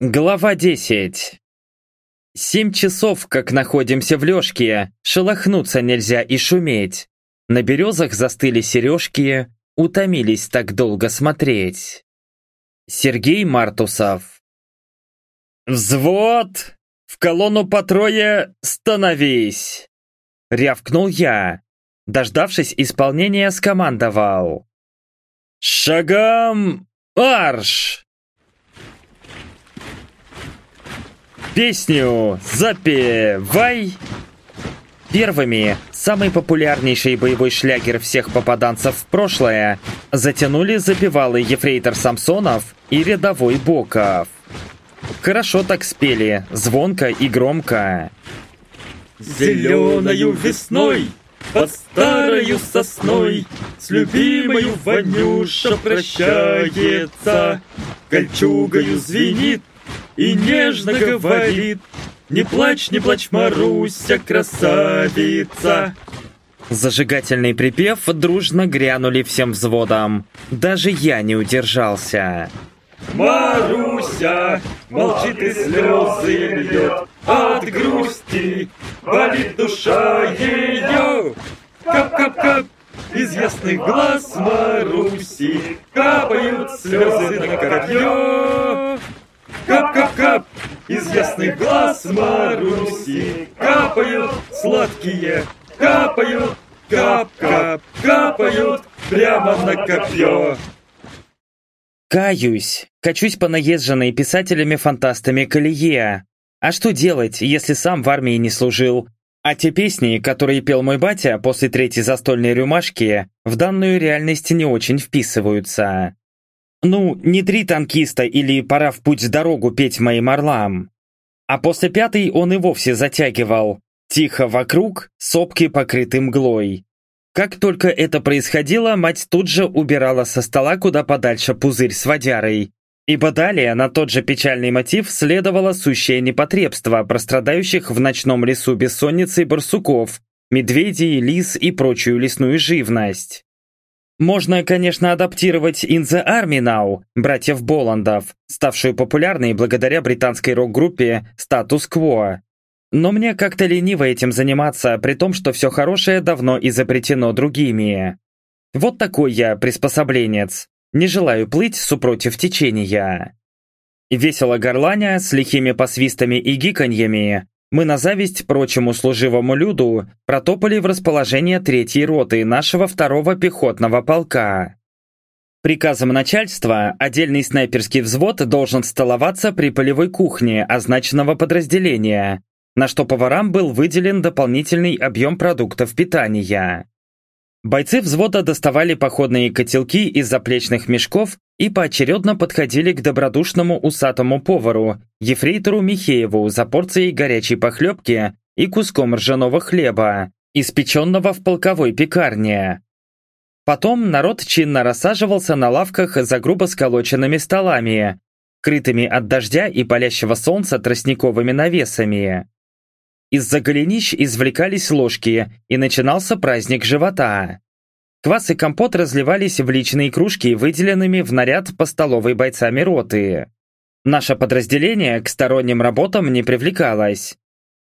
Глава 10 Семь часов, как находимся в лёжке, шелохнуться нельзя и шуметь. На березах застыли сережки, утомились так долго смотреть. Сергей Мартусов «Взвод! В колонну по трое становись!» Рявкнул я. Дождавшись исполнения, скомандовал. «Шагам марш!» Песню запевай! Первыми, самый популярнейший боевой шлягер всех попаданцев в прошлое, затянули запевалы Ефрейтор Самсонов и рядовой Боков. Хорошо так спели, звонко и громко. Зеленою весной, под старою сосной, С любимою Ванюша прощается, Кольчугою звенит и нежно говорит «Не плачь, не плачь, Маруся, красавица!» Зажигательный припев дружно грянули всем взводом. Даже я не удержался. Маруся молчит и слезы льет от грусти, болит душа ее. Кап-кап-кап, из ясных глаз Маруси капают слезы на копье. Кап-кап-кап, ясных глаз Маруси Капают сладкие, капают, кап-кап, капают прямо на копье. Каюсь, качусь по наезженной писателями-фантастами колее. А что делать, если сам в армии не служил? А те песни, которые пел мой батя после третьей застольной рюмашки, в данную реальность не очень вписываются. Ну, не три танкиста или пора в путь дорогу петь моим орлам. А после пятой он и вовсе затягивал. Тихо вокруг, сопки покрыты мглой. Как только это происходило, мать тут же убирала со стола куда подальше пузырь с водярой. Ибо далее на тот же печальный мотив следовало сущее непотребство прострадающих в ночном лесу бессонницей барсуков, медведей, лис и прочую лесную живность. Можно, конечно, адаптировать In the Army Now братьев Боландов, ставшую популярной благодаря британской рок-группе Status Quo. Но мне как-то лениво этим заниматься, при том, что все хорошее давно изобретено другими. Вот такой я приспособленец. Не желаю плыть супротив течения. Весело горланя с лихими посвистами и гиканьями, мы на зависть прочему служивому люду протопали в расположение третьей роты нашего второго пехотного полка. Приказом начальства отдельный снайперский взвод должен столоваться при полевой кухне означенного подразделения, на что поварам был выделен дополнительный объем продуктов питания. Бойцы взвода доставали походные котелки из заплечных мешков и поочередно подходили к добродушному усатому повару, ефрейтору Михееву за порцией горячей похлебки и куском ржаного хлеба, испеченного в полковой пекарне. Потом народ чинно рассаживался на лавках за грубо сколоченными столами, крытыми от дождя и палящего солнца тростниковыми навесами. Из-за голенищ извлекались ложки, и начинался праздник живота. Квас и компот разливались в личные кружки, выделенными в наряд по столовой бойцами роты. Наше подразделение к сторонним работам не привлекалось.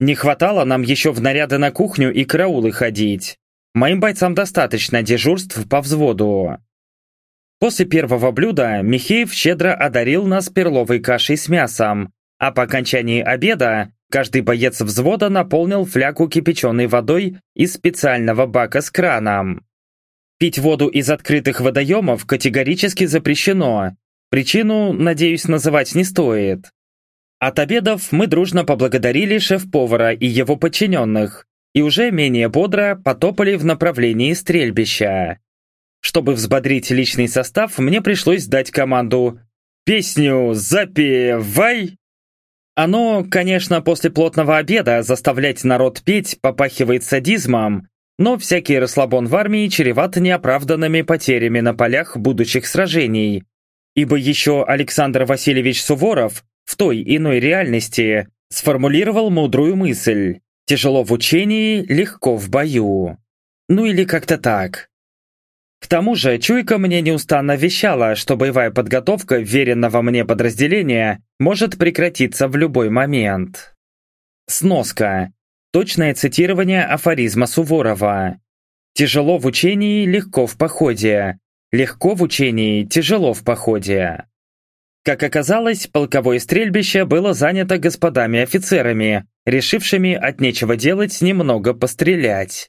Не хватало нам еще в наряды на кухню и караулы ходить. Моим бойцам достаточно дежурств по взводу. После первого блюда Михеев щедро одарил нас перловой кашей с мясом, а по окончании обеда Каждый боец взвода наполнил флягу кипяченой водой из специального бака с краном. Пить воду из открытых водоемов категорически запрещено. Причину, надеюсь, называть не стоит. От обедов мы дружно поблагодарили шеф-повара и его подчиненных, и уже менее бодро потопали в направлении стрельбища. Чтобы взбодрить личный состав, мне пришлось дать команду «Песню запевай!» Оно, конечно, после плотного обеда заставлять народ петь попахивает садизмом, но всякий расслабон в армии чреват неоправданными потерями на полях будущих сражений. Ибо еще Александр Васильевич Суворов в той иной реальности сформулировал мудрую мысль «Тяжело в учении, легко в бою». Ну или как-то так. К тому же, чуйка мне неустанно вещала, что боевая подготовка веренного мне подразделения может прекратиться в любой момент. Сноска. Точное цитирование афоризма Суворова. Тяжело в учении, легко в походе. Легко в учении, тяжело в походе. Как оказалось, полковое стрельбище было занято господами-офицерами, решившими от нечего делать немного пострелять.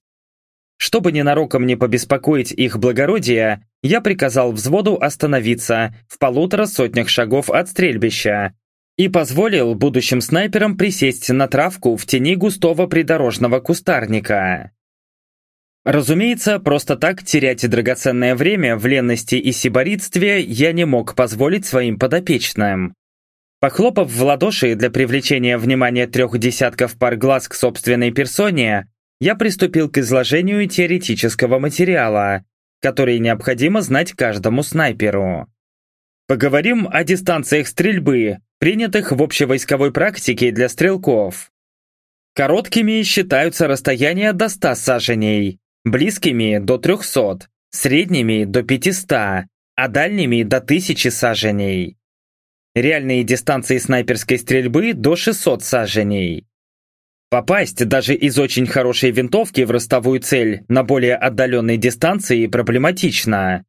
Чтобы ненароком не побеспокоить их благородие, я приказал взводу остановиться в полутора сотнях шагов от стрельбища и позволил будущим снайперам присесть на травку в тени густого придорожного кустарника. Разумеется, просто так терять драгоценное время в ленности и сиборитстве я не мог позволить своим подопечным. Похлопав в ладоши для привлечения внимания трех десятков пар глаз к собственной персоне, я приступил к изложению теоретического материала, который необходимо знать каждому снайперу. Поговорим о дистанциях стрельбы, принятых в общевойсковой практике для стрелков. Короткими считаются расстояния до 100 саженей, близкими до 300, средними до 500, а дальними до 1000 саженей. Реальные дистанции снайперской стрельбы до 600 саженей. Попасть даже из очень хорошей винтовки в ростовую цель на более отдаленной дистанции проблематично.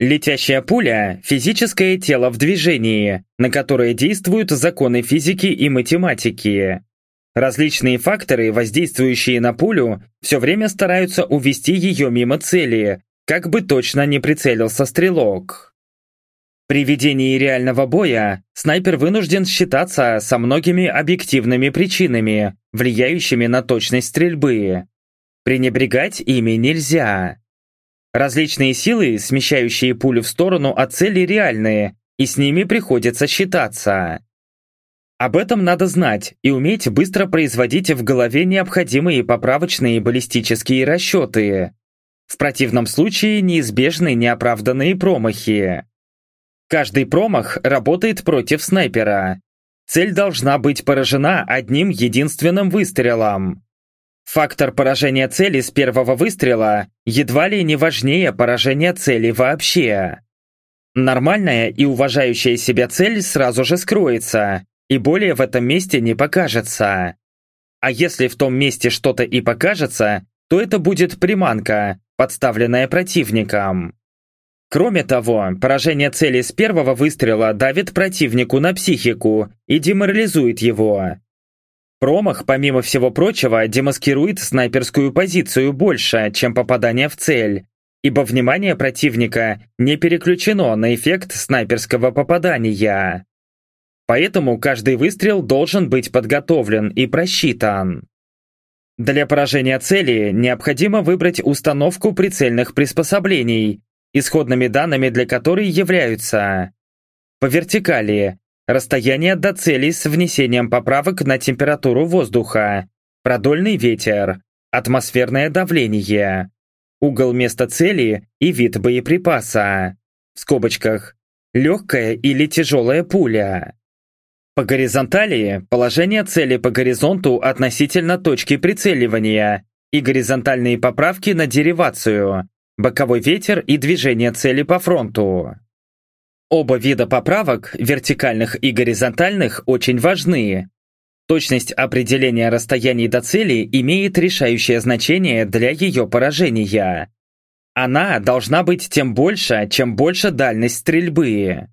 Летящая пуля – физическое тело в движении, на которое действуют законы физики и математики. Различные факторы, воздействующие на пулю, все время стараются увести ее мимо цели, как бы точно не прицелился стрелок. При ведении реального боя снайпер вынужден считаться со многими объективными причинами, влияющими на точность стрельбы. Пренебрегать ими нельзя. Различные силы, смещающие пулю в сторону от цели, реальные, и с ними приходится считаться. Об этом надо знать и уметь быстро производить в голове необходимые поправочные баллистические расчеты. В противном случае неизбежны неоправданные промахи. Каждый промах работает против снайпера. Цель должна быть поражена одним единственным выстрелом. Фактор поражения цели с первого выстрела едва ли не важнее поражения цели вообще. Нормальная и уважающая себя цель сразу же скроется, и более в этом месте не покажется. А если в том месте что-то и покажется, то это будет приманка, подставленная противником. Кроме того, поражение цели с первого выстрела давит противнику на психику и деморализует его. Промах, помимо всего прочего, демаскирует снайперскую позицию больше, чем попадание в цель, ибо внимание противника не переключено на эффект снайперского попадания. Поэтому каждый выстрел должен быть подготовлен и просчитан. Для поражения цели необходимо выбрать установку прицельных приспособлений, исходными данными для которой являются по вертикали расстояние до цели с внесением поправок на температуру воздуха, продольный ветер, атмосферное давление, угол места цели и вид боеприпаса, в скобочках, легкая или тяжелая пуля. По горизонтали – положение цели по горизонту относительно точки прицеливания и горизонтальные поправки на деривацию, боковой ветер и движение цели по фронту. Оба вида поправок, вертикальных и горизонтальных, очень важны. Точность определения расстояний до цели имеет решающее значение для ее поражения. Она должна быть тем больше, чем больше дальность стрельбы.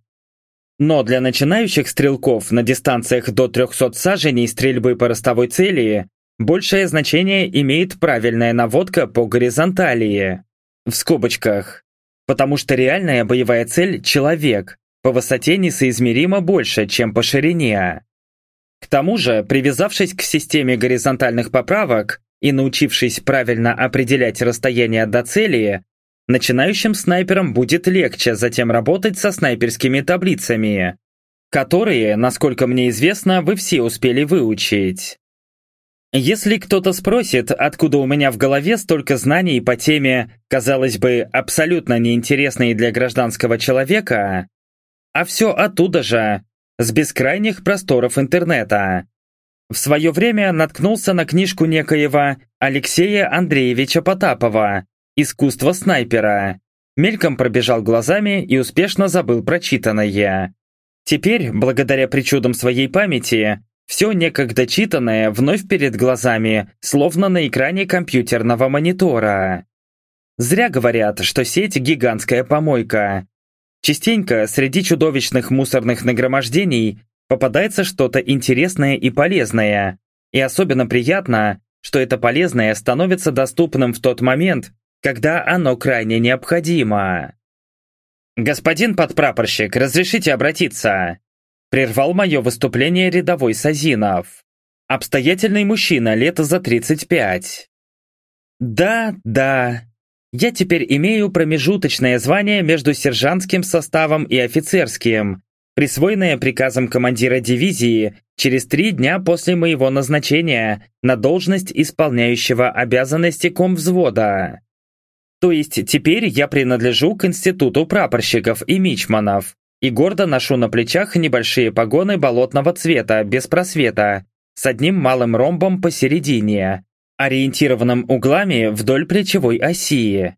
Но для начинающих стрелков на дистанциях до 300 саженей стрельбы по ростовой цели большее значение имеет правильная наводка по горизонтали. В скобочках. Потому что реальная боевая цель – человек, по высоте несоизмеримо больше, чем по ширине. К тому же, привязавшись к системе горизонтальных поправок и научившись правильно определять расстояние до цели, начинающим снайперам будет легче затем работать со снайперскими таблицами, которые, насколько мне известно, вы все успели выучить. Если кто-то спросит, откуда у меня в голове столько знаний по теме, казалось бы, абсолютно неинтересной для гражданского человека, а все оттуда же, с бескрайних просторов интернета. В свое время наткнулся на книжку некоего Алексея Андреевича Потапова «Искусство снайпера», Мельком пробежал глазами и успешно забыл прочитанное. Теперь, благодаря причудам своей памяти, все некогда читанное вновь перед глазами, словно на экране компьютерного монитора. Зря говорят, что сеть – гигантская помойка. Частенько среди чудовищных мусорных нагромождений попадается что-то интересное и полезное. И особенно приятно, что это полезное становится доступным в тот момент, когда оно крайне необходимо. «Господин подпрапорщик, разрешите обратиться?» Прервал мое выступление рядовой Сазинов. Обстоятельный мужчина лет за 35. Да, да. Я теперь имею промежуточное звание между сержантским составом и офицерским, присвоенное приказом командира дивизии через три дня после моего назначения на должность исполняющего обязанности комвзвода. То есть теперь я принадлежу к институту прапорщиков и мичманов, и гордо ношу на плечах небольшие погоны болотного цвета, без просвета, с одним малым ромбом посередине, ориентированным углами вдоль плечевой оси.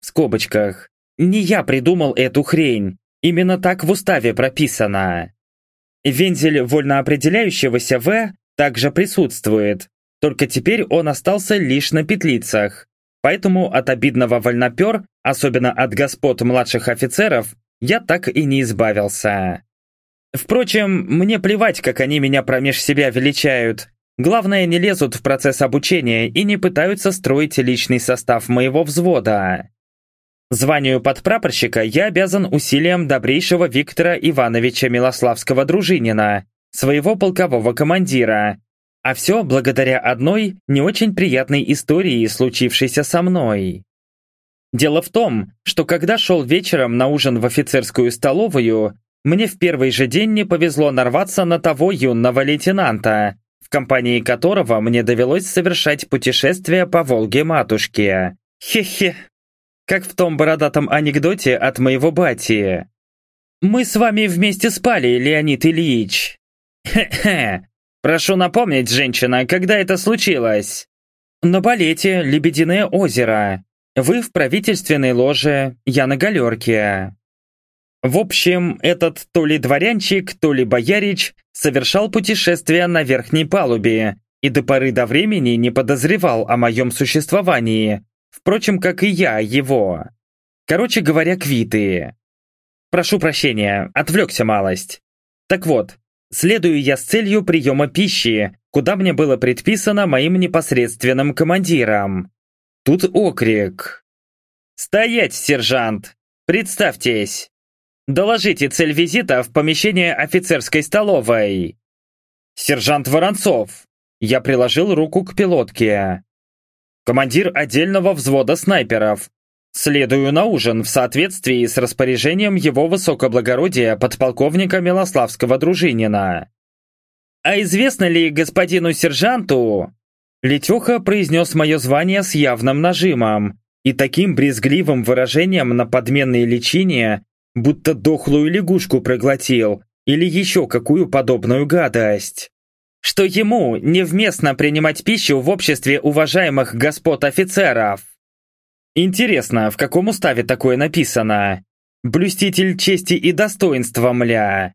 В скобочках. Не я придумал эту хрень, именно так в уставе прописано. Вензель вольно определяющегося «В» также присутствует, только теперь он остался лишь на петлицах. Поэтому от обидного вольнопер, особенно от господ младших офицеров, я так и не избавился. Впрочем, мне плевать, как они меня промеж себя величают. Главное, не лезут в процесс обучения и не пытаются строить личный состав моего взвода. Званию подпрапорщика я обязан усилиям добрейшего Виктора Ивановича Милославского-Дружинина, своего полкового командира. А все благодаря одной не очень приятной истории, случившейся со мной. Дело в том, что когда шел вечером на ужин в офицерскую столовую, мне в первый же день не повезло нарваться на того юного лейтенанта, в компании которого мне довелось совершать путешествие по Волге-матушке. Хе-хе. Как в том бородатом анекдоте от моего бати. «Мы с вами вместе спали, Леонид Ильич». «Хе-хе. Прошу напомнить, женщина, когда это случилось?» «На балете «Лебединое озеро». Вы в правительственной ложе, я на галерке. В общем, этот то ли дворянчик, то ли боярич совершал путешествие на верхней палубе и до поры до времени не подозревал о моем существовании, впрочем, как и я его. Короче говоря, квиты. Прошу прощения, отвлекся малость. Так вот, следую я с целью приема пищи, куда мне было предписано моим непосредственным командиром. Тут окрик. «Стоять, сержант! Представьтесь! Доложите цель визита в помещение офицерской столовой!» «Сержант Воронцов!» Я приложил руку к пилотке. «Командир отдельного взвода снайперов. Следую на ужин в соответствии с распоряжением его высокоблагородия подполковника Милославского Дружинина. А известно ли господину сержанту, Летеха произнес мое звание с явным нажимом и таким брезгливым выражением на подменные личине, будто дохлую лягушку проглотил или еще какую подобную гадость. Что ему невместно принимать пищу в обществе уважаемых господ офицеров. Интересно, в каком уставе такое написано? Блюститель чести и достоинства, мля.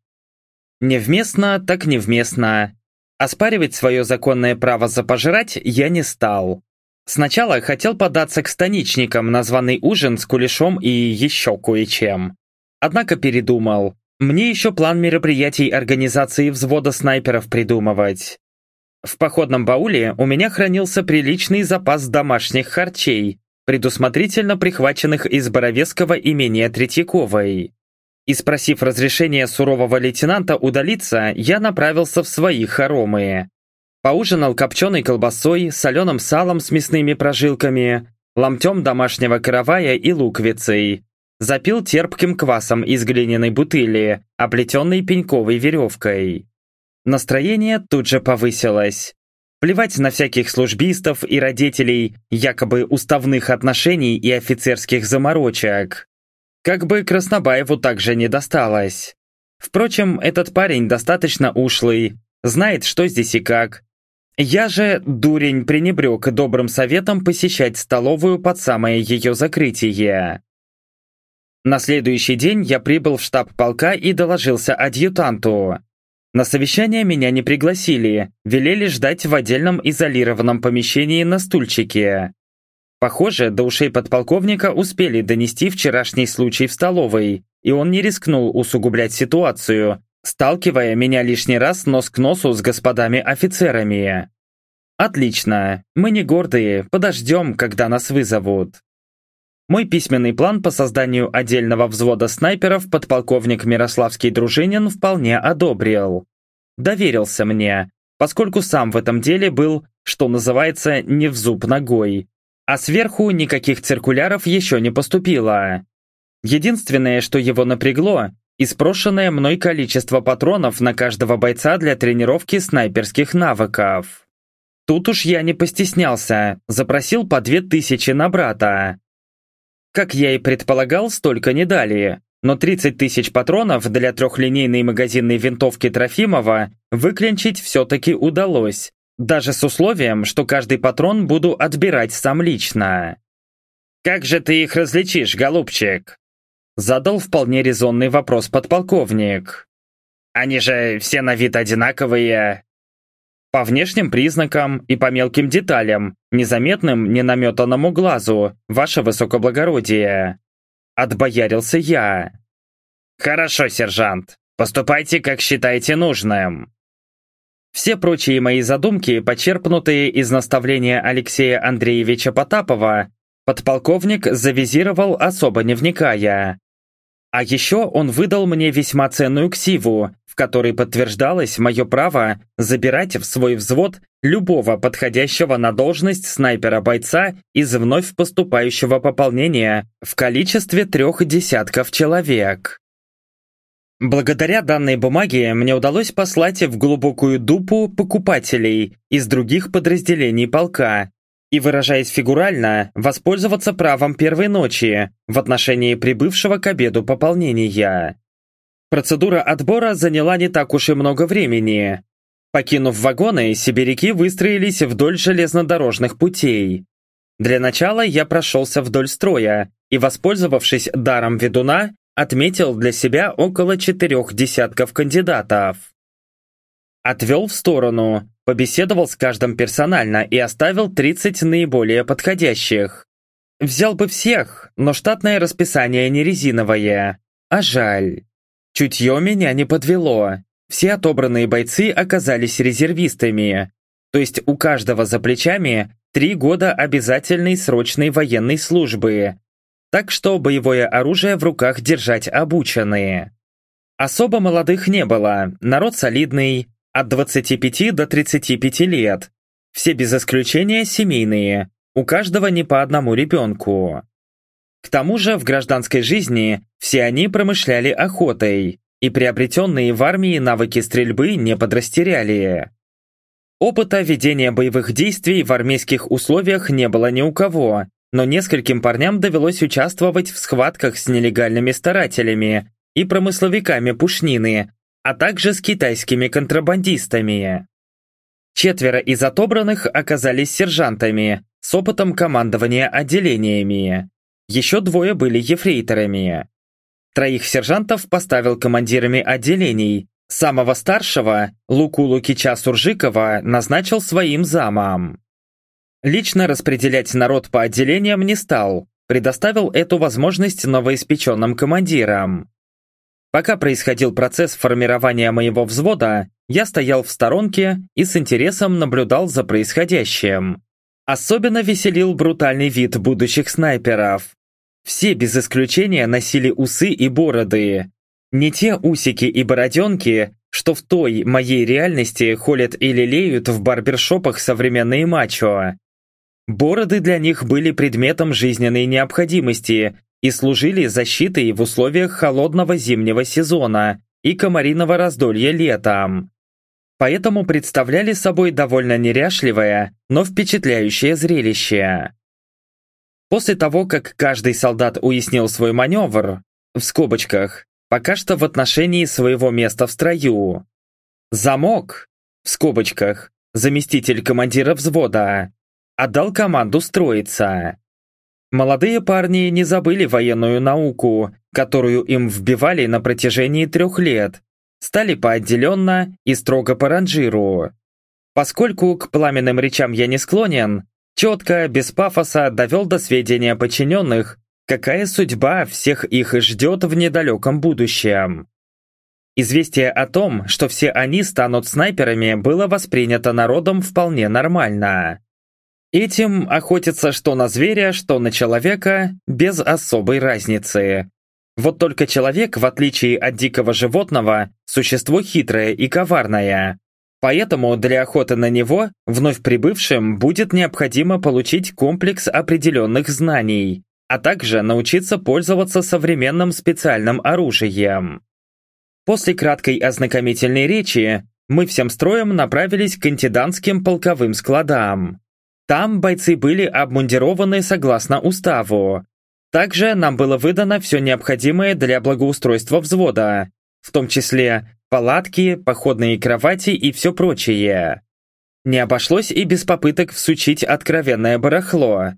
Невместно, так невместно. Оспаривать свое законное право запожрать я не стал. Сначала хотел податься к станичникам на званый ужин с кулешом и еще кое-чем. Однако передумал. Мне еще план мероприятий организации взвода снайперов придумывать. В походном бауле у меня хранился приличный запас домашних харчей, предусмотрительно прихваченных из Боровецкого имения Третьяковой и спросив разрешения сурового лейтенанта удалиться, я направился в свои хоромы. Поужинал копченой колбасой, соленым салом с мясными прожилками, ломтем домашнего каравая и луковицей. Запил терпким квасом из глиняной бутыли, оплетенной пеньковой веревкой. Настроение тут же повысилось. Плевать на всяких службистов и родителей, якобы уставных отношений и офицерских заморочек. Как бы Краснобаеву также не досталось. Впрочем, этот парень достаточно ушлый, знает, что здесь и как. Я же, дурень, пренебрег добрым советом посещать столовую под самое ее закрытие. На следующий день я прибыл в штаб полка и доложился адъютанту. На совещание меня не пригласили, велели ждать в отдельном изолированном помещении на стульчике. Похоже, до ушей подполковника успели донести вчерашний случай в столовой, и он не рискнул усугублять ситуацию, сталкивая меня лишний раз нос к носу с господами офицерами. Отлично, мы не гордые, подождем, когда нас вызовут. Мой письменный план по созданию отдельного взвода снайперов подполковник Мирославский Дружинин вполне одобрил. Доверился мне, поскольку сам в этом деле был, что называется, не в зуб ногой, а сверху никаких циркуляров еще не поступило. Единственное, что его напрягло, испрошенное мной количество патронов на каждого бойца для тренировки снайперских навыков. Тут уж я не постеснялся, запросил по две тысячи на брата. Как я и предполагал, столько не дали, но 30 тысяч патронов для трехлинейной магазинной винтовки Трофимова выклинчить все-таки удалось, даже с условием, что каждый патрон буду отбирать сам лично. «Как же ты их различишь, голубчик?» Задал вполне резонный вопрос подполковник. «Они же все на вид одинаковые». По внешним признакам и по мелким деталям, незаметным ненаметанному глазу, ваше высокоблагородие. Отбоярился я. «Хорошо, сержант. Поступайте, как считаете нужным». Все прочие мои задумки, почерпнутые из наставления Алексея Андреевича Потапова, подполковник завизировал особо не вникая. А еще он выдал мне весьма ценную ксиву, в которой подтверждалось мое право забирать в свой взвод любого подходящего на должность снайпера-бойца из вновь поступающего пополнения в количестве трех десятков человек. Благодаря данной бумаге мне удалось послать в глубокую дупу покупателей из других подразделений полка и, выражаясь фигурально, воспользоваться правом первой ночи в отношении прибывшего к обеду пополнения. Процедура отбора заняла не так уж и много времени. Покинув вагоны, сибиряки выстроились вдоль железнодорожных путей. Для начала я прошелся вдоль строя и, воспользовавшись даром ведуна, отметил для себя около четырех десятков кандидатов. Отвел в сторону, побеседовал с каждым персонально и оставил 30 наиболее подходящих. Взял бы всех, но штатное расписание не резиновое. А жаль. Чутье меня не подвело. Все отобранные бойцы оказались резервистами. То есть у каждого за плечами три года обязательной срочной военной службы, так что боевое оружие в руках держать обученные. Особо молодых не было, народ солидный, от 25 до 35 лет. Все без исключения семейные, у каждого не по одному ребенку. К тому же в гражданской жизни все они промышляли охотой, и приобретенные в армии навыки стрельбы не подрастеряли. Опыта ведения боевых действий в армейских условиях не было ни у кого, но нескольким парням довелось участвовать в схватках с нелегальными старателями и промысловиками пушнины, а также с китайскими контрабандистами. Четверо из отобранных оказались сержантами с опытом командования отделениями. Еще двое были ефрейторами. Троих сержантов поставил командирами отделений. Самого старшего, Луку Лукича Суржикова, назначил своим замом. Лично распределять народ по отделениям не стал, предоставил эту возможность новоиспеченным командирам. Пока происходил процесс формирования моего взвода, я стоял в сторонке и с интересом наблюдал за происходящим. Особенно веселил брутальный вид будущих снайперов. Все без исключения носили усы и бороды. Не те усики и бороденки, что в той моей реальности холят и лелеют в барбершопах современные мачо. Бороды для них были предметом жизненной необходимости и служили защитой в условиях холодного зимнего сезона и комариного раздолья летом. Поэтому представляли собой довольно неряшливое, но впечатляющее зрелище. После того, как каждый солдат уяснил свой маневр, в скобочках, пока что в отношении своего места в строю, замок, в скобочках, заместитель командира взвода, отдал команду строиться. Молодые парни не забыли военную науку, которую им вбивали на протяжении трех лет, стали поотделенно и строго по ранжиру. Поскольку к пламенным речам я не склонен, четко, без пафоса довел до сведения подчиненных, какая судьба всех их ждет в недалеком будущем. Известие о том, что все они станут снайперами, было воспринято народом вполне нормально. Этим охотятся что на зверя, что на человека, без особой разницы. Вот только человек, в отличие от дикого животного, существо хитрое и коварное. Поэтому для охоты на него вновь прибывшим будет необходимо получить комплекс определенных знаний, а также научиться пользоваться современным специальным оружием. После краткой ознакомительной речи мы всем строем направились к интендантским полковым складам. Там бойцы были обмундированы согласно уставу. Также нам было выдано все необходимое для благоустройства взвода, в том числе палатки, походные кровати и все прочее. Не обошлось и без попыток всучить откровенное барахло.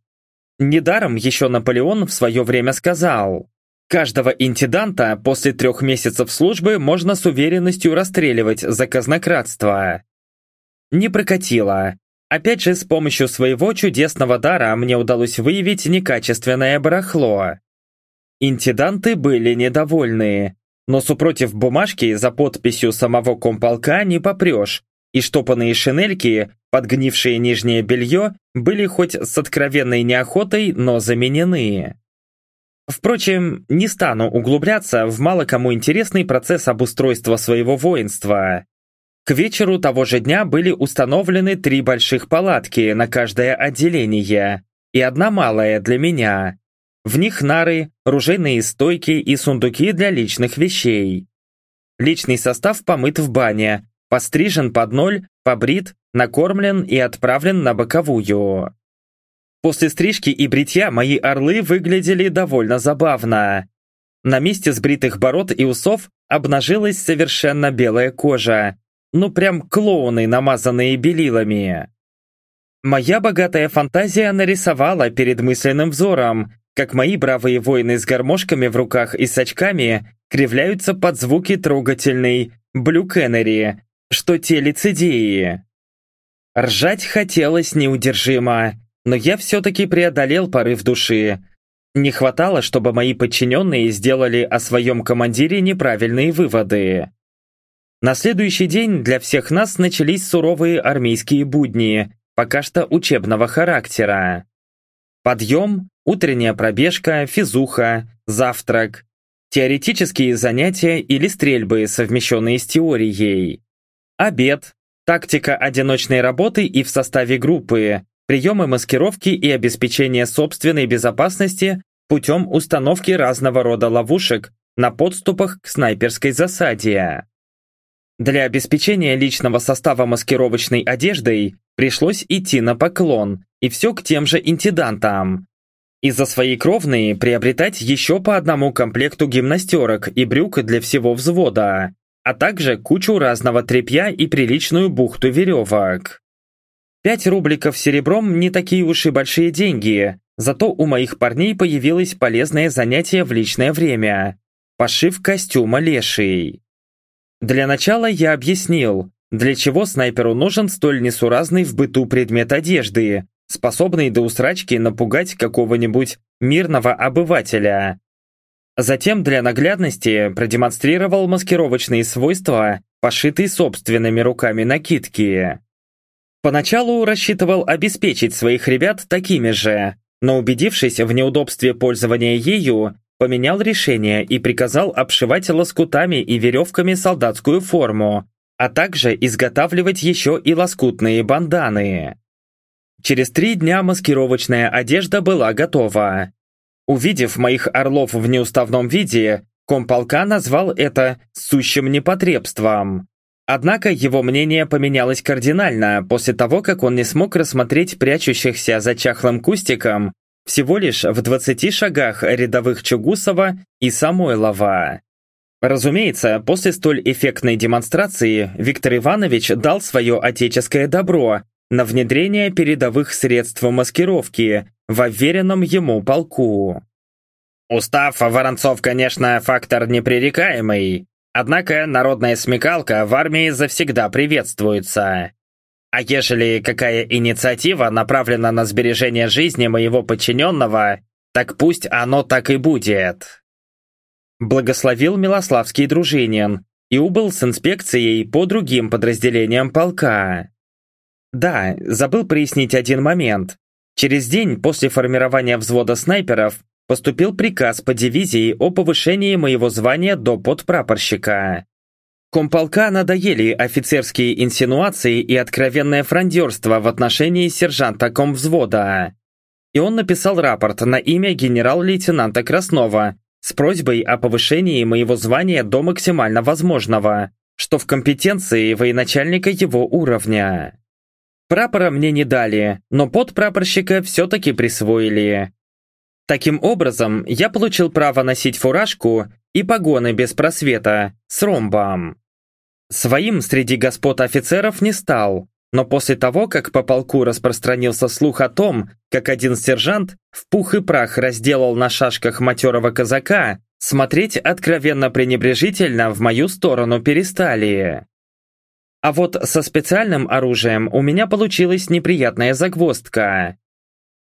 Недаром еще Наполеон в свое время сказал, «Каждого интенданта после трех месяцев службы можно с уверенностью расстреливать за казнократство». Не прокатило. Опять же, с помощью своего чудесного дара мне удалось выявить некачественное барахло. Интенданты были недовольны, но супротив бумажки за подписью самого комполка не попрешь, и штопанные шинельки, подгнившее нижнее белье, были хоть с откровенной неохотой, но заменены. Впрочем, не стану углубляться в мало кому интересный процесс обустройства своего воинства. К вечеру того же дня были установлены три больших палатки на каждое отделение и одна малая для меня, в них нары, ружейные стойки и сундуки для личных вещей. Личный состав помыт в бане, пострижен под ноль, побрит, накормлен и отправлен на боковую. После стрижки и бритья мои орлы выглядели довольно забавно. На месте сбритых бород и усов обнажилась совершенно белая кожа. Ну прям клоуны, намазанные белилами. Моя богатая фантазия нарисовала перед мысленным взором, как мои бравые воины с гармошками в руках и с очками кривляются под звуки трогательной «Блю Кеннери», что те лицедеи. Ржать хотелось неудержимо, но я все-таки преодолел порыв души. Не хватало, чтобы мои подчиненные сделали о своем командире неправильные выводы. На следующий день для всех нас начались суровые армейские будни, пока что учебного характера. Подъем, утренняя пробежка, физуха, завтрак, теоретические занятия или стрельбы, совмещенные с теорией, обед, тактика одиночной работы и в составе группы, приемы маскировки и обеспечение собственной безопасности путем установки разного рода ловушек на подступах к снайперской засаде. Для обеспечения личного состава маскировочной одеждой пришлось идти на поклон, и все к тем же интендантам. И за свои кровные приобретать еще по одному комплекту гимнастерок и брюк для всего взвода, а также кучу разного тряпья и приличную бухту веревок. Пять рубликов серебром не такие уж и большие деньги, зато у моих парней появилось полезное занятие в личное время – пошив костюма леший. Для начала я объяснил, для чего снайперу нужен столь несуразный в быту предмет одежды, способный до усрачки напугать какого-нибудь мирного обывателя. Затем для наглядности продемонстрировал маскировочные свойства, пошитые собственными руками накидки. Поначалу рассчитывал обеспечить своих ребят такими же, но убедившись в неудобстве пользования ею, поменял решение и приказал обшивать лоскутами и веревками солдатскую форму, а также изготавливать еще и лоскутные банданы. Через три дня маскировочная одежда была готова. Увидев моих орлов в неуставном виде, комполка назвал это «сущим непотребством». Однако его мнение поменялось кардинально после того, как он не смог рассмотреть прячущихся за чахлым кустиком всего лишь в 20 шагах рядовых Чугусова и Самойлова. Разумеется, после столь эффектной демонстрации Виктор Иванович дал свое отеческое добро на внедрение передовых средств маскировки в уверенном ему полку. Устав Воронцов, конечно, фактор непререкаемый, однако народная смекалка в армии завсегда приветствуется. А ежели какая инициатива направлена на сбережение жизни моего подчиненного, так пусть оно так и будет. Благословил Милославский дружинин и убыл с инспекцией по другим подразделениям полка. Да, забыл прояснить один момент. Через день после формирования взвода снайперов поступил приказ по дивизии о повышении моего звания до подпрапорщика. Комполка надоели офицерские инсинуации и откровенное фрондерство в отношении сержанта комвзвода. И он написал рапорт на имя генерал-лейтенанта Краснова с просьбой о повышении моего звания до максимально возможного, что в компетенции военачальника его уровня. Прапора мне не дали, но подпрапорщика все-таки присвоили. Таким образом, я получил право носить фуражку и погоны без просвета, с ромбом. Своим среди господ офицеров не стал, но после того, как по полку распространился слух о том, как один сержант в пух и прах разделал на шашках матерого казака, смотреть откровенно пренебрежительно в мою сторону перестали. А вот со специальным оружием у меня получилась неприятная загвоздка.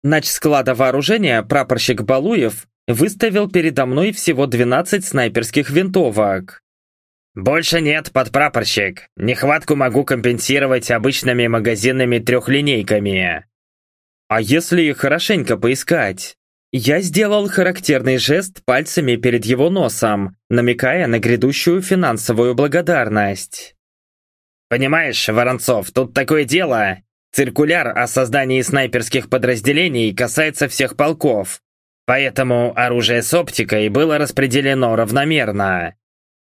Нач склада вооружения прапорщик Балуев выставил передо мной всего 12 снайперских винтовок. «Больше нет, подпрапорщик. Нехватку могу компенсировать обычными магазинными трехлинейками». А если хорошенько поискать? Я сделал характерный жест пальцами перед его носом, намекая на грядущую финансовую благодарность. «Понимаешь, Воронцов, тут такое дело. Циркуляр о создании снайперских подразделений касается всех полков, поэтому оружие с оптикой было распределено равномерно.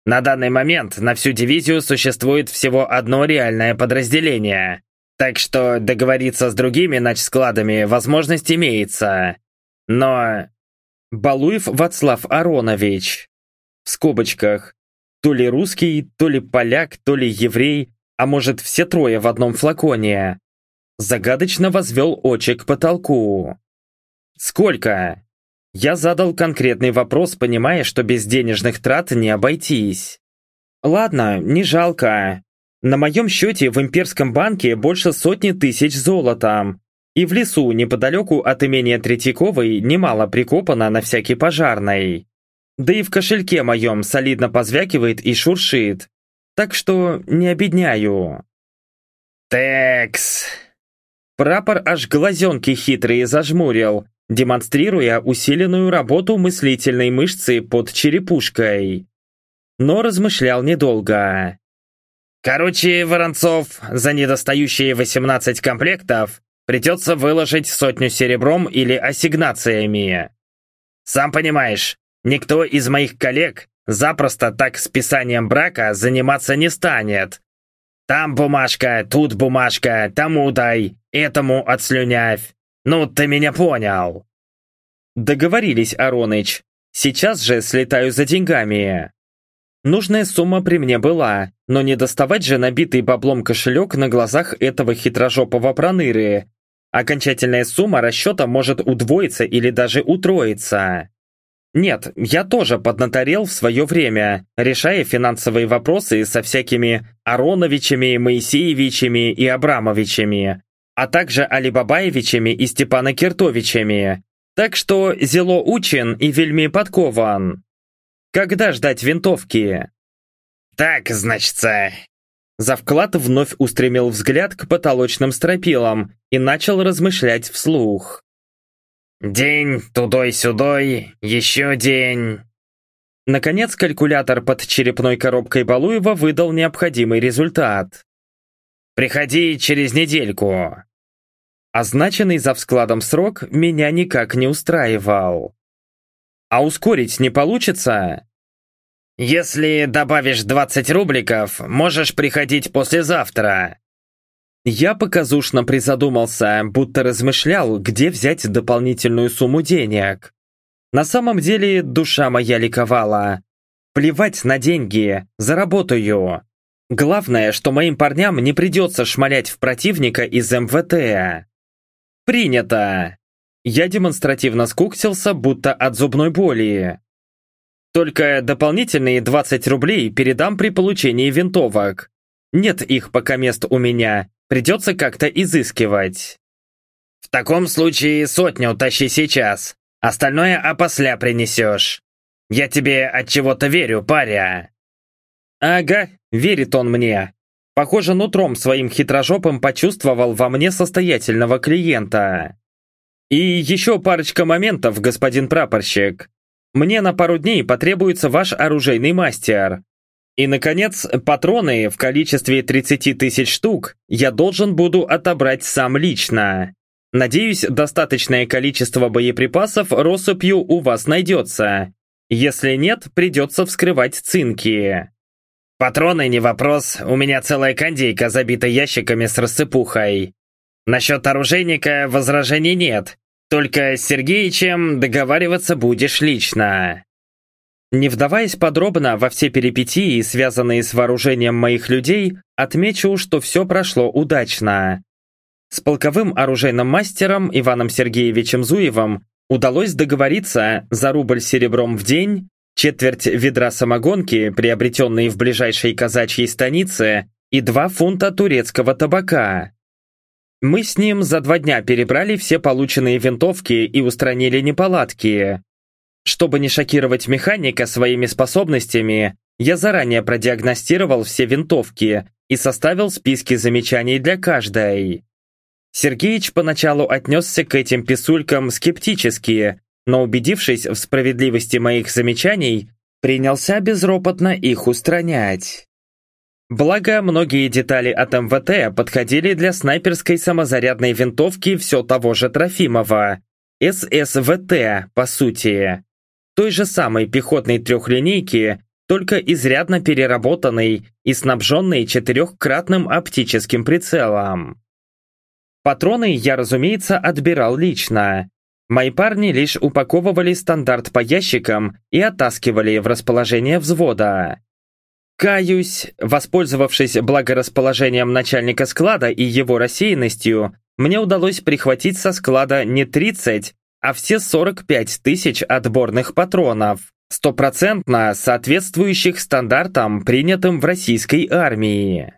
На данный момент на всю дивизию существует всего одно реальное подразделение, так что договориться с другими начскладами возможность имеется. Но... Балуев Вацлав Аронович. В скобочках. То ли русский, то ли поляк, то ли еврей, а может все трое в одном флаконе загадочно возвел очи к потолку. «Сколько?» Я задал конкретный вопрос, понимая, что без денежных трат не обойтись. «Ладно, не жалко. На моем счете в имперском банке больше сотни тысяч золота. И в лесу, неподалеку от имения Третьяковой, немало прикопано на всякий пожарный. Да и в кошельке моем солидно позвякивает и шуршит. Так что не обедняю». «Текс!» Прапор аж глазенки хитрые зажмурил, демонстрируя усиленную работу мыслительной мышцы под черепушкой. Но размышлял недолго. «Короче, Воронцов, за недостающие 18 комплектов придется выложить сотню серебром или ассигнациями. Сам понимаешь, никто из моих коллег запросто так с писанием брака заниматься не станет. Там бумажка, тут бумажка, тому дай, этому отслюнявь. Ну, ты меня понял. Договорились, Ароныч. Сейчас же слетаю за деньгами. Нужная сумма при мне была, но не доставать же набитый баблом кошелек на глазах этого хитрожопого проныры. Окончательная сумма расчета может удвоиться или даже утроиться. Нет, я тоже поднаторел в свое время, решая финансовые вопросы со всякими Ароновичами, Моисеевичами и Абрамовичами, а также Алибабаевичами и Степана Киртовичами. Так что зело учен и вельми подкован. Когда ждать винтовки? Так, значится. За вклад вновь устремил взгляд к потолочным стропилам и начал размышлять вслух. День, тудой-сюдой, еще день. Наконец калькулятор под черепной коробкой Балуева выдал необходимый результат. «Приходи через недельку». Означенный за вскладом срок меня никак не устраивал. «А ускорить не получится?» «Если добавишь 20 рубликов, можешь приходить послезавтра», я показушно призадумался, будто размышлял, где взять дополнительную сумму денег. На самом деле душа моя ликовала. Плевать на деньги, заработаю. Главное, что моим парням не придется шмалять в противника из МВТ. Принято. Я демонстративно скуктился, будто от зубной боли. Только дополнительные 20 рублей передам при получении винтовок. Нет их пока мест у меня, придется как-то изыскивать. В таком случае сотню тащи сейчас, остальное опосля принесешь. Я тебе от чего-то верю, паря. Ага, верит он мне. Похоже, нутром своим хитрожопым почувствовал во мне состоятельного клиента. И еще парочка моментов, господин прапорщик. Мне на пару дней потребуется ваш оружейный мастер. И, наконец, патроны в количестве 30 тысяч штук я должен буду отобрать сам лично. Надеюсь, достаточное количество боеприпасов россыпью у вас найдется. Если нет, придется вскрывать цинки. Патроны не вопрос, у меня целая кондейка забита ящиками с рассыпухой. Насчет оружейника возражений нет, только с Сергеичем договариваться будешь лично. Не вдаваясь подробно во все перипетии, связанные с вооружением моих людей, отмечу, что все прошло удачно. С полковым оружейным мастером Иваном Сергеевичем Зуевым удалось договориться за рубль серебром в день, четверть ведра самогонки, приобретенные в ближайшей казачьей станице, и два фунта турецкого табака. Мы с ним за два дня перебрали все полученные винтовки и устранили неполадки. Чтобы не шокировать механика своими способностями, я заранее продиагностировал все винтовки и составил списки замечаний для каждой. Сергеич поначалу отнесся к этим писулькам скептически, но убедившись в справедливости моих замечаний, принялся безропотно их устранять. Благо, многие детали от МВТ подходили для снайперской самозарядной винтовки все того же Трофимова, ССВТ, по сути. Той же самой пехотной трехлинейки, только изрядно переработанной и снабженной четырехкратным оптическим прицелом. Патроны я, разумеется, отбирал лично. Мои парни лишь упаковывали стандарт по ящикам и оттаскивали в расположение взвода. Каюсь, воспользовавшись благорасположением начальника склада и его рассеянностью, мне удалось прихватить со склада не 30, а все 45 тысяч отборных патронов, стопроцентно соответствующих стандартам, принятым в российской армии.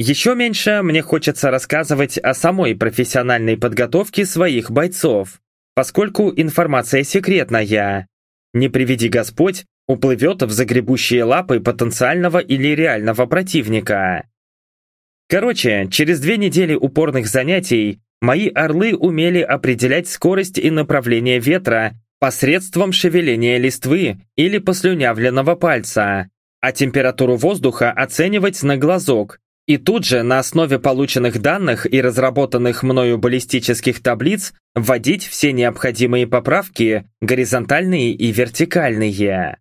Еще меньше мне хочется рассказывать о самой профессиональной подготовке своих бойцов, поскольку информация секретная. Не приведи Господь, уплывет в загребущие лапы потенциального или реального противника. Короче, через две недели упорных занятий мои орлы умели определять скорость и направление ветра посредством шевеления листвы или послюнявленного пальца, а температуру воздуха оценивать на глазок, и тут же на основе полученных данных и разработанных мною баллистических таблиц вводить все необходимые поправки, горизонтальные и вертикальные.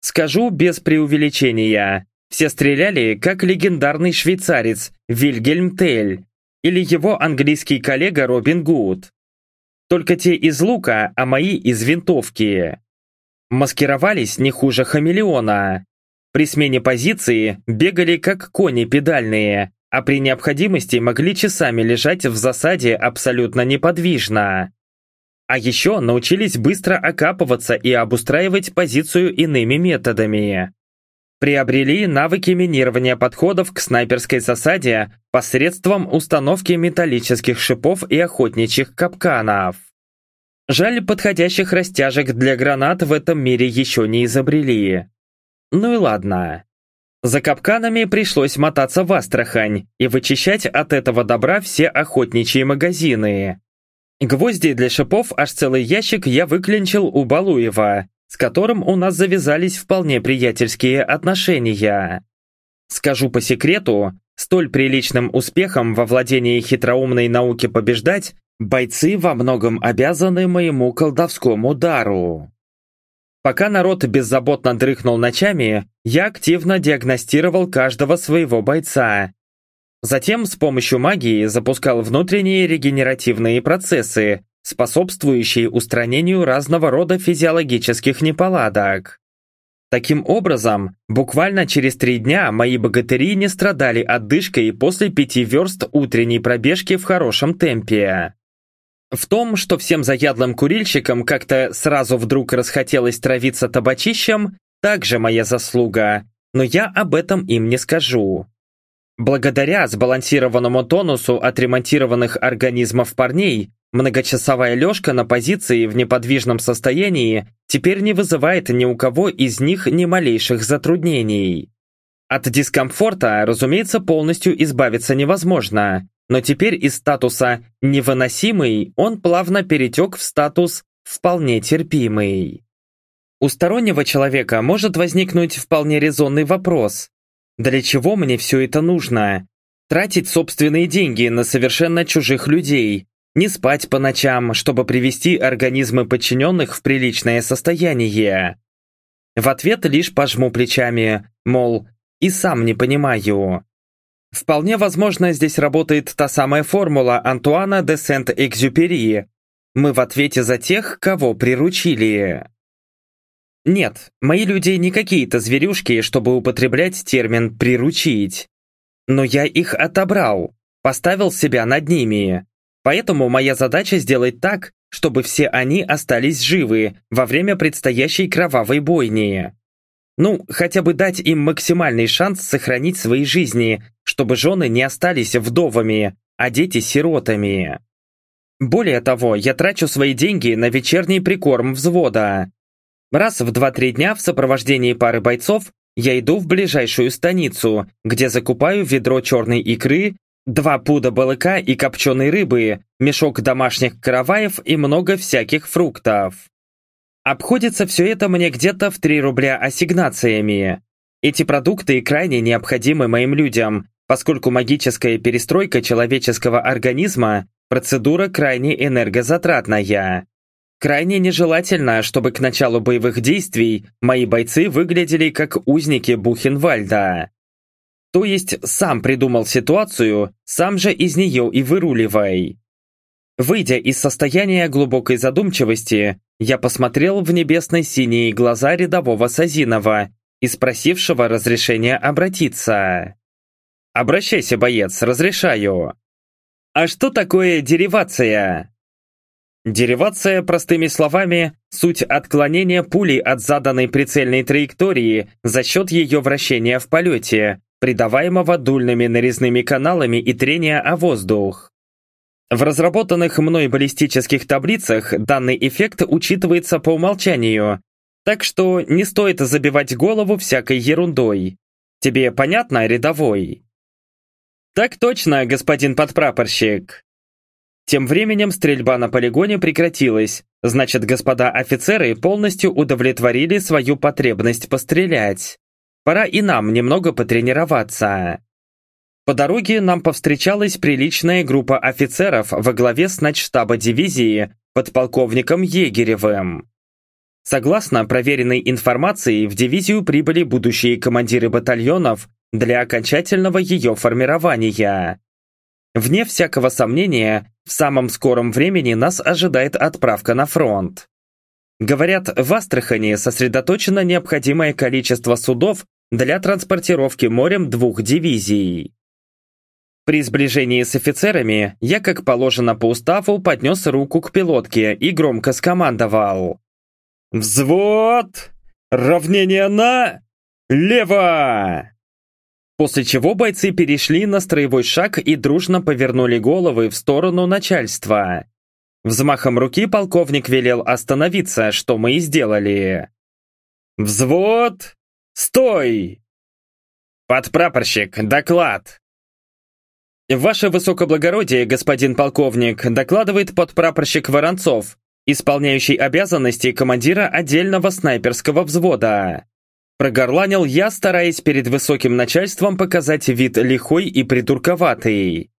Скажу без преувеличения, все стреляли, как легендарный швейцарец Вильгельм Тель или его английский коллега Робин Гуд. Только те из лука, а мои из винтовки. Маскировались не хуже хамелеона. При смене позиции бегали как кони педальные, а при необходимости могли часами лежать в засаде абсолютно неподвижно. А еще научились быстро окапываться и обустраивать позицию иными методами. Приобрели навыки минирования подходов к снайперской засаде посредством установки металлических шипов и охотничьих капканов. Жаль, подходящих растяжек для гранат в этом мире еще не изобрели. Ну и ладно. За капканами пришлось мотаться в Астрахань и вычищать от этого добра все охотничьи магазины. Гвозди для шипов аж целый ящик я выклинчил у Балуева, с которым у нас завязались вполне приятельские отношения. Скажу по секрету, столь приличным успехом во владении хитроумной науки побеждать бойцы во многом обязаны моему колдовскому дару. Пока народ беззаботно дрыхнул ночами, я активно диагностировал каждого своего бойца Затем с помощью магии запускал внутренние регенеративные процессы, способствующие устранению разного рода физиологических неполадок. Таким образом, буквально через три дня мои богатыри не страдали отдышкой после пяти верст утренней пробежки в хорошем темпе. В том, что всем заядлым курильщикам как-то сразу вдруг расхотелось травиться табачищем, также моя заслуга, но я об этом им не скажу. Благодаря сбалансированному тонусу отремонтированных организмов парней, многочасовая лёжка на позиции в неподвижном состоянии теперь не вызывает ни у кого из них ни малейших затруднений. От дискомфорта, разумеется, полностью избавиться невозможно, но теперь из статуса «невыносимый» он плавно перетек в статус «вполне терпимый». У стороннего человека может возникнуть вполне резонный вопрос. Для чего мне все это нужно? Тратить собственные деньги на совершенно чужих людей, не спать по ночам, чтобы привести организмы подчиненных в приличное состояние. В ответ лишь пожму плечами, мол, и сам не понимаю. Вполне возможно, здесь работает та самая формула Антуана де Сент-Экзюпери. Мы в ответе за тех, кого приручили. Нет, мои люди не какие-то зверюшки, чтобы употреблять термин «приручить». Но я их отобрал, поставил себя над ними. Поэтому моя задача сделать так, чтобы все они остались живы во время предстоящей кровавой бойни. Ну, хотя бы дать им максимальный шанс сохранить свои жизни, чтобы жены не остались вдовами, а дети сиротами. Более того, я трачу свои деньги на вечерний прикорм взвода. Раз в 2-3 дня в сопровождении пары бойцов я иду в ближайшую станицу, где закупаю ведро черной икры, два пуда балыка и копченой рыбы, мешок домашних караваев и много всяких фруктов. Обходится все это мне где-то в 3 рубля ассигнациями. Эти продукты крайне необходимы моим людям, поскольку магическая перестройка человеческого организма – процедура крайне энергозатратная. Крайне нежелательно, чтобы к началу боевых действий мои бойцы выглядели как узники Бухенвальда. То есть сам придумал ситуацию, сам же из нее и выруливай. Выйдя из состояния глубокой задумчивости, я посмотрел в небесно-синие глаза рядового Сазинова и спросившего разрешения обратиться. «Обращайся, боец, разрешаю». «А что такое деривация?» Деривация, простыми словами, суть отклонения пули от заданной прицельной траектории за счет ее вращения в полете, придаваемого дульными нарезными каналами и трения о воздух. В разработанных мной баллистических таблицах данный эффект учитывается по умолчанию, так что не стоит забивать голову всякой ерундой. Тебе понятно, рядовой? Так точно, господин подпрапорщик. Тем временем стрельба на полигоне прекратилась, значит, господа офицеры полностью удовлетворили свою потребность пострелять. Пора и нам немного потренироваться. По дороге нам повстречалась приличная группа офицеров во главе с начштаба дивизии подполковником Егеревым. Согласно проверенной информации, в дивизию прибыли будущие командиры батальонов для окончательного ее формирования. Вне всякого сомнения, в самом скором времени нас ожидает отправка на фронт. Говорят, в Астрахани сосредоточено необходимое количество судов для транспортировки морем двух дивизий. При сближении с офицерами я, как положено по уставу, поднес руку к пилотке и громко скомандовал. «Взвод! Равнение на... лево!» После чего бойцы перешли на строевой шаг и дружно повернули головы в сторону начальства. Взмахом руки полковник велел остановиться, что мы и сделали. «Взвод! Стой!» «Подпрапорщик, доклад!» «Ваше высокоблагородие, господин полковник, докладывает подпрапорщик Воронцов, исполняющий обязанности командира отдельного снайперского взвода». Прогорланил я, стараясь перед высоким начальством показать вид лихой и придурковатый.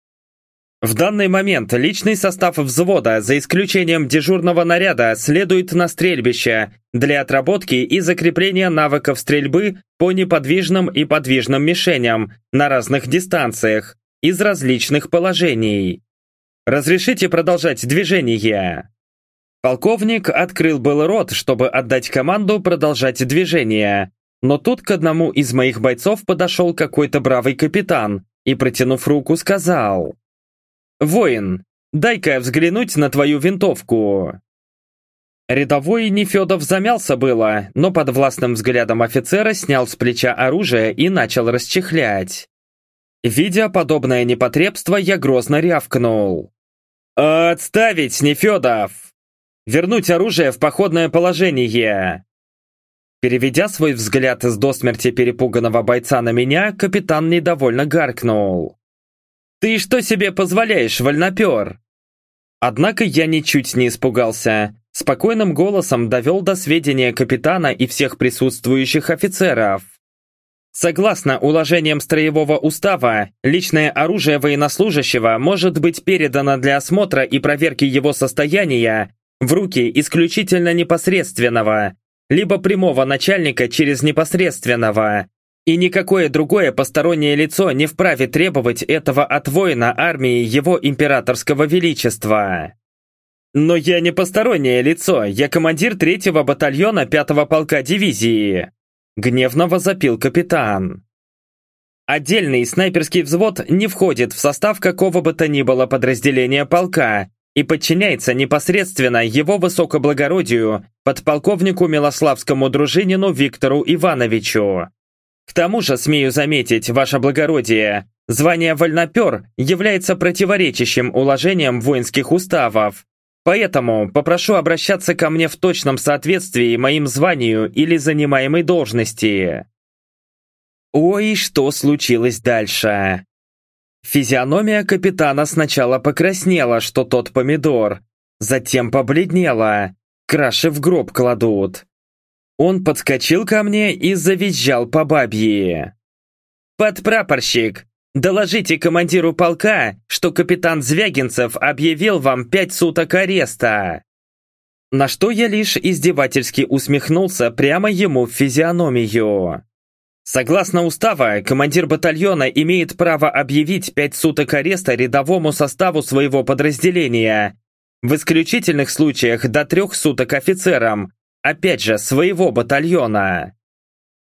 В данный момент личный состав взвода, за исключением дежурного наряда, следует на стрельбище для отработки и закрепления навыков стрельбы по неподвижным и подвижным мишеням на разных дистанциях, из различных положений. Разрешите продолжать движение?» Полковник открыл был рот, чтобы отдать команду продолжать движение, но тут к одному из моих бойцов подошел какой-то бравый капитан и, протянув руку, сказал «Воин, дай-ка взглянуть на твою винтовку». Рядовой Нефедов замялся было, но под властным взглядом офицера снял с плеча оружие и начал расчехлять. Видя подобное непотребство, я грозно рявкнул. «Отставить, Нефедов! Вернуть оружие в походное положение!» Переведя свой взгляд из до смерти перепуганного бойца на меня, капитан недовольно гаркнул. «Ты что себе позволяешь, вольнопер?» Однако я ничуть не испугался. Спокойным голосом довел до сведения капитана и всех присутствующих офицеров. Согласно уложениям строевого устава, личное оружие военнослужащего может быть передано для осмотра и проверки его состояния в руки исключительно непосредственного, либо прямого начальника через непосредственного, и никакое другое постороннее лицо не вправе требовать этого от воина армии его императорского величества. Но я не постороннее лицо, я командир третьего батальона пятого полка дивизии. Гневно возопил капитан. Отдельный снайперский взвод не входит в состав какого бы то ни было подразделения полка и подчиняется непосредственно его высокоблагородию подполковнику Милославскому дружинину Виктору Ивановичу. К тому же, смею заметить, ваше благородие, звание вольнопер является противоречащим уложениям воинских уставов, Поэтому попрошу обращаться ко мне в точном соответствии моим званию или занимаемой должности. Ой, что случилось дальше? Физиономия капитана сначала покраснела, что тот помидор, затем побледнела, краши в гроб кладут. Он подскочил ко мне и завизжал по бабье. «Подпрапорщик, Доложите командиру полка, что капитан Звягинцев объявил вам пять суток ареста!» На что я лишь издевательски усмехнулся прямо ему в физиономию. Согласно устава, командир батальона имеет право объявить пять суток ареста рядовому составу своего подразделения, в исключительных случаях до трех суток офицерам, опять же, своего батальона.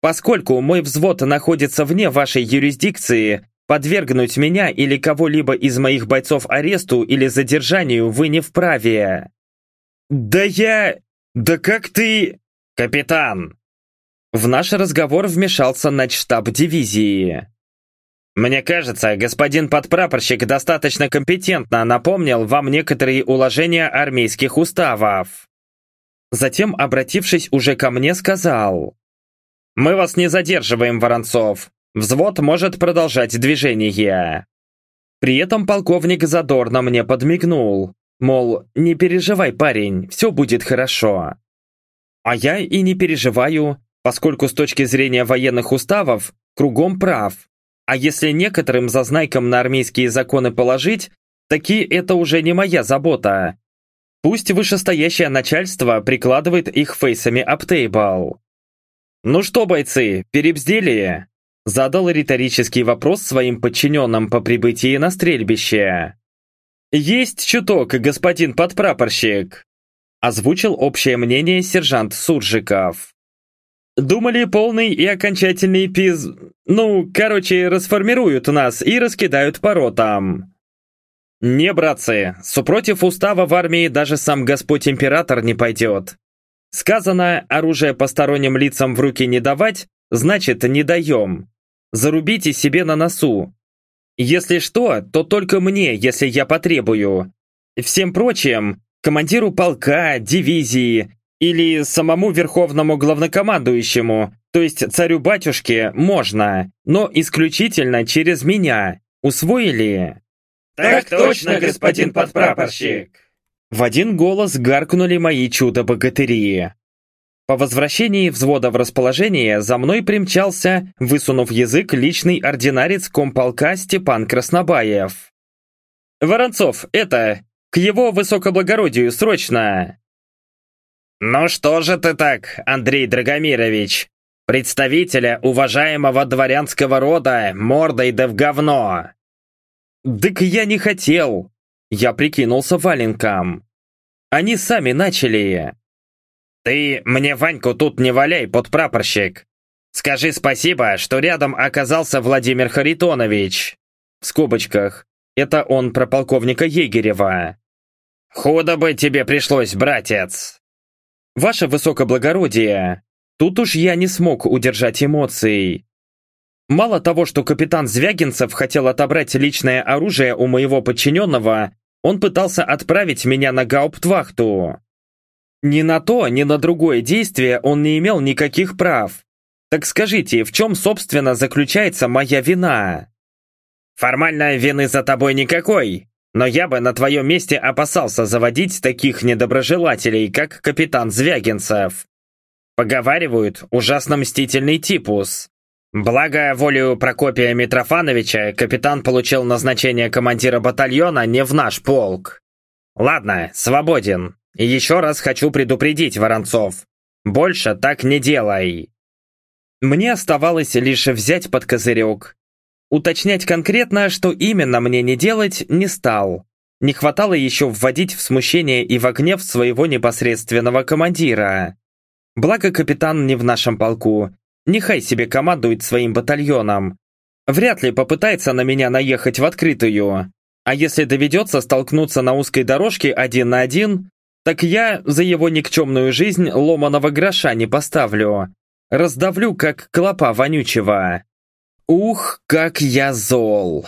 Поскольку мой взвод находится вне вашей юрисдикции, Подвергнуть меня или кого-либо из моих бойцов аресту или задержанию вы не вправе. Да я... Да как ты... Капитан! В наш разговор вмешался начштаб дивизии. Мне кажется, господин подпрапорщик достаточно компетентно напомнил вам некоторые уложения армейских уставов. Затем, обратившись уже ко мне, сказал. «Мы вас не задерживаем, Воронцов. Взвод может продолжать движение. При этом полковник задорно мне подмигнул, мол, не переживай, парень, все будет хорошо. А я и не переживаю, поскольку с точки зрения военных уставов кругом прав. А если некоторым зазнайкам на армейские законы положить, таки это уже не моя забота. Пусть вышестоящее начальство прикладывает их фейсами об. Ну что, бойцы, перебздели? Задал риторический вопрос своим подчиненным по прибытии на стрельбище. «Есть чуток, господин подпрапорщик!» Озвучил общее мнение сержант Суржиков. «Думали, полный и окончательный пиз... Ну, короче, расформируют нас и раскидают по ротам». «Не, братцы, супротив устава в армии даже сам Господь Император не пойдет. Сказано, оружие посторонним лицам в руки не давать, значит, не даем зарубите себе на носу. Если что, то только мне, если я потребую. Всем прочим, командиру полка, дивизии или самому верховному главнокомандующему, то есть царю-батюшке, можно, но исключительно через меня. Усвоили? Так точно, господин подпрапорщик! В один голос гаркнули мои чудо-богатыри. По возвращении взвода в расположение за мной примчался, высунув язык, личный ординарец комполка Степан Краснобаев. «Воронцов, это, к его высокоблагородию, срочно!» «Ну что же ты так, Андрей Драгомирович, представителя уважаемого дворянского рода мордой да в говно!» «Дык я не хотел!» Я прикинулся валенком. «Они сами начали!» «Ты мне Ваньку тут не валяй, подпрапорщик! Скажи спасибо, что рядом оказался Владимир Харитонович!» В скобочках. Это он про полковника Егерева. «Худо бы тебе пришлось, братец!» «Ваше высокоблагородие, тут уж я не смог удержать эмоций. Мало того, что капитан Звягинцев хотел отобрать личное оружие у моего подчиненного, он пытался отправить меня на гауптвахту. Ни на то, ни на другое действие он не имел никаких прав. Так скажите, в чем, собственно, заключается моя вина? Формальной вины за тобой никакой, но я бы на твоем месте опасался заводить таких недоброжелателей, как капитан Звягинцев. Поговаривают, ужасно мстительный типус. Благо, волею Прокопия Митрофановича, капитан получил назначение командира батальона не в наш полк. Ладно, свободен. И еще раз хочу предупредить, Воронцов. Больше так не делай. Мне оставалось лишь взять под козырек. Уточнять конкретно, что именно мне не делать, не стал. Не хватало еще вводить в смущение и в гнев своего непосредственного командира. Благо капитан не в нашем полку, Нехай себе командует своим батальоном. Вряд ли попытается на меня наехать в открытую. А если доведется столкнуться на узкой дорожке один на один, так я за его никчемную жизнь ломаного гроша не поставлю. Раздавлю, как клопа вонючего. Ух, как я зол!